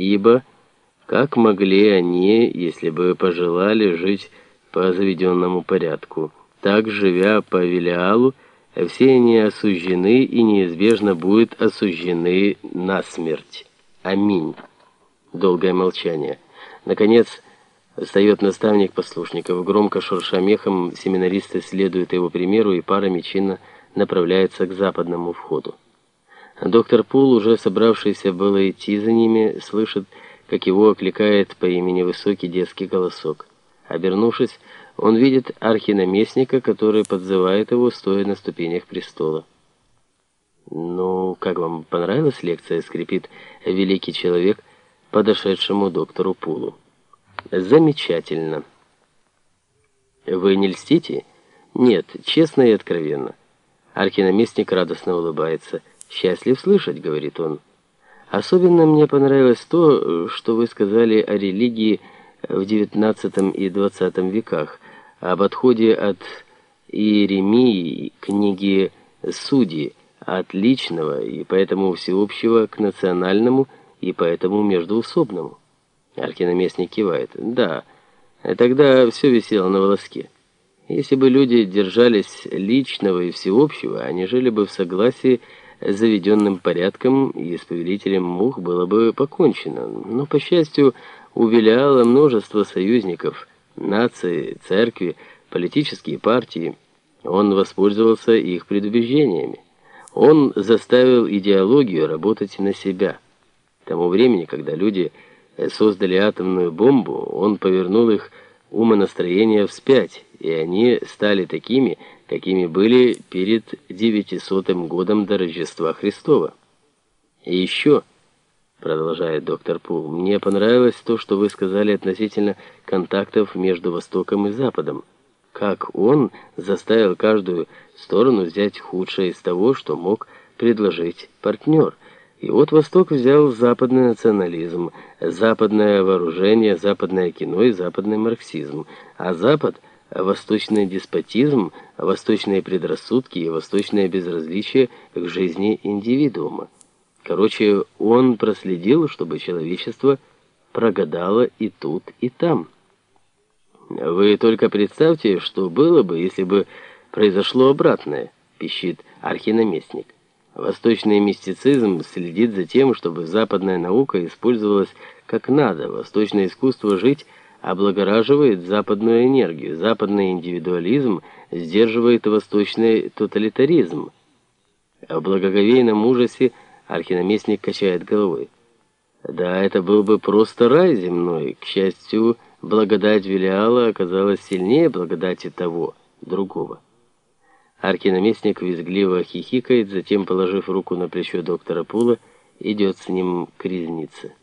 Ибо как могли они, если бы пожелали жить по заведенному порядку? Так, живя по Велиалу, все они осуждены и неизбежно будут осуждены на смерть. Аминь. Долгое молчание. Наконец, встает наставник послушников. Громко шурша мехом, семинаристы следуют его примеру, и парами чинно направляются к западному входу. Доктор Пул, уже собравшийся было идти за ними, слышит, как его окликает по имени высокий детский голосок. Обернувшись, он видит архинаместника, который подзывает его, стоя на ступенях престола. «Ну, как вам понравилась лекция?» — скрипит великий человек подошедшему доктору Пулу. «Замечательно». «Вы не льстите?» «Нет, честно и откровенно». Архинаместник радостно улыбается. «Счастлив слышать», — говорит он. «Особенно мне понравилось то, что вы сказали о религии в XIX и XX веках, об отходе от Иеремии, книги «Судьи», от личного и поэтому всеобщего к национальному и поэтому междуусобному. Архинаместник кивает. Да, тогда все висело на волоске. Если бы люди держались личного и всеобщего, они жили бы в согласии заведенным порядком, и с повелителем мух было бы покончено. Но, по счастью, у Велиала множество союзников – нации, церкви, политические партии. Он воспользовался их предубеждениями. Он заставил идеологию работать на себя. К тому времени, когда люди создали атомную бомбу, он повернул их умонастроение вспять, и они стали такими, какими были перед 900 годом до Рождества Христова. И еще продолжает доктор Пул, мне понравилось то, что вы сказали относительно контактов между Востоком и Западом. Как он заставил каждую сторону взять худшее из того, что мог предложить партнер. И вот Восток взял западный национализм, западное вооружение, западное кино и западный марксизм, а Запад – восточный деспотизм, восточные предрассудки и восточное безразличие к жизни индивидуума. Короче, он проследил, чтобы человечество прогадало и тут, и там. Вы только представьте, что было бы, если бы произошло обратное, пищит архинаместник. Восточный мистицизм следит за тем, чтобы западная наука использовалась как надо. Восточное искусство жить облагораживает западную энергию. Западный индивидуализм сдерживает восточный тоталитаризм. В благоговейном ужасе Архинаместник качает головой. Да, это был бы просто рай земной. К счастью, благодать Велиала оказалась сильнее благодати того, другого. Архинаместник визгливо хихикает, затем, положив руку на плечо доктора Пула, идет с ним к резнице.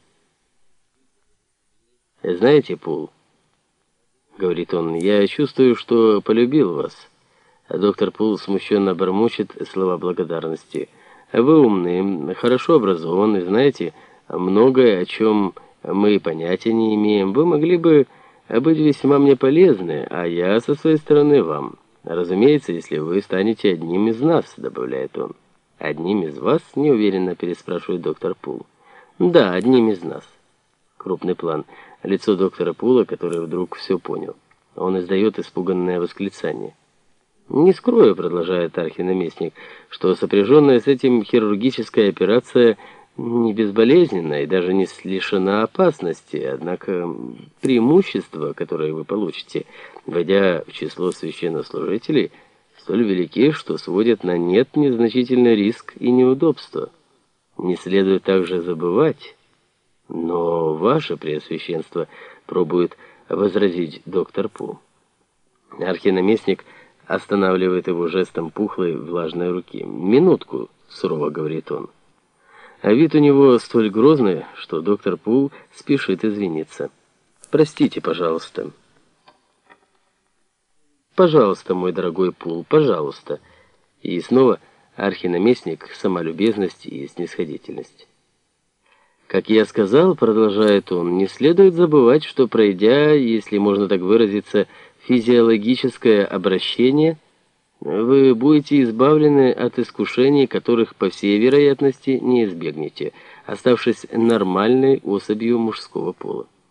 «Знаете, Пул, — говорит он, — я чувствую, что полюбил вас». Доктор Пул смущенно бормочет слова благодарности — вы умны, хорошо образованы, знаете многое, о чем мы понятия не имеем. Вы могли бы быть весьма мне полезны, а я со своей стороны вам. Разумеется, если вы станете одним из нас, добавляет он. Одним из вас? неуверенно переспрашивает доктор Пул. Да, одним из нас. Крупный план. Лицо доктора Пула, который вдруг все понял. Он издает испуганное восклицание. Не скрою, продолжает архинаместник, что сопряженная с этим хирургическая операция не безболезненна и даже не лишена опасности, однако преимущества, которые вы получите, войдя в число священнослужителей, столь велики, что сводят на нет незначительный риск и неудобство. Не следует также забывать, но ваше преосвященство пробует возразить доктор Пу. Архинаместник – останавливает его жестом пухлой влажной руки. «Минутку», — сурово говорит он. А вид у него столь грозный, что доктор Пул спешит извиниться. «Простите, пожалуйста». «Пожалуйста, мой дорогой Пул, пожалуйста». И снова архинаместник, самолюбезность и снисходительность. Как я сказал, продолжает он, не следует забывать, что пройдя, если можно так выразиться, физиологическое обращение, вы будете избавлены от искушений, которых, по всей вероятности, не избегнете. оставшись нормальной особью мужского пола.